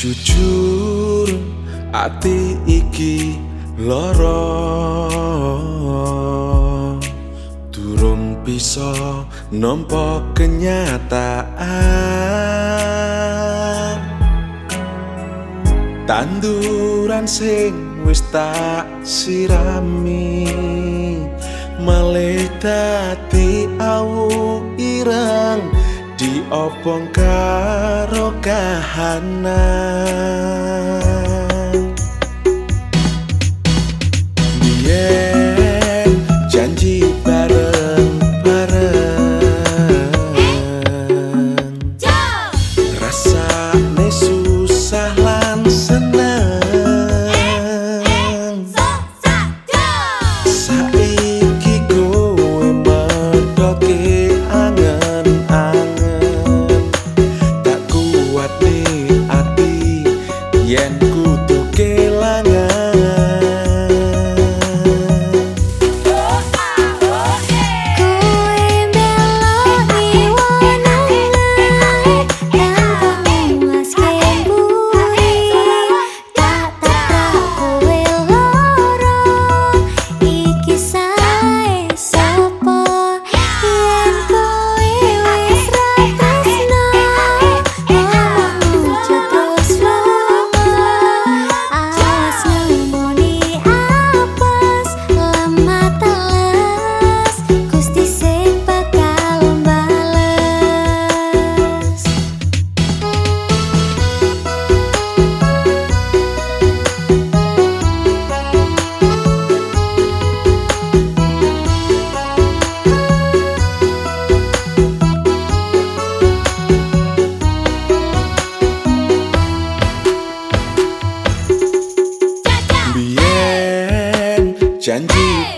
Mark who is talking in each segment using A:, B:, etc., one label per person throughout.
A: jujur ati iki lara. Durung bisa nampa kenyataan. Tanduran sing wis tak sirami male dadi awu ireng. opong karo kahanan.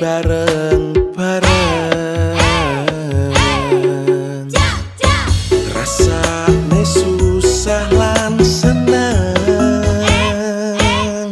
A: bareng bareng. Rasa ne susah lan seneng. Eh, eh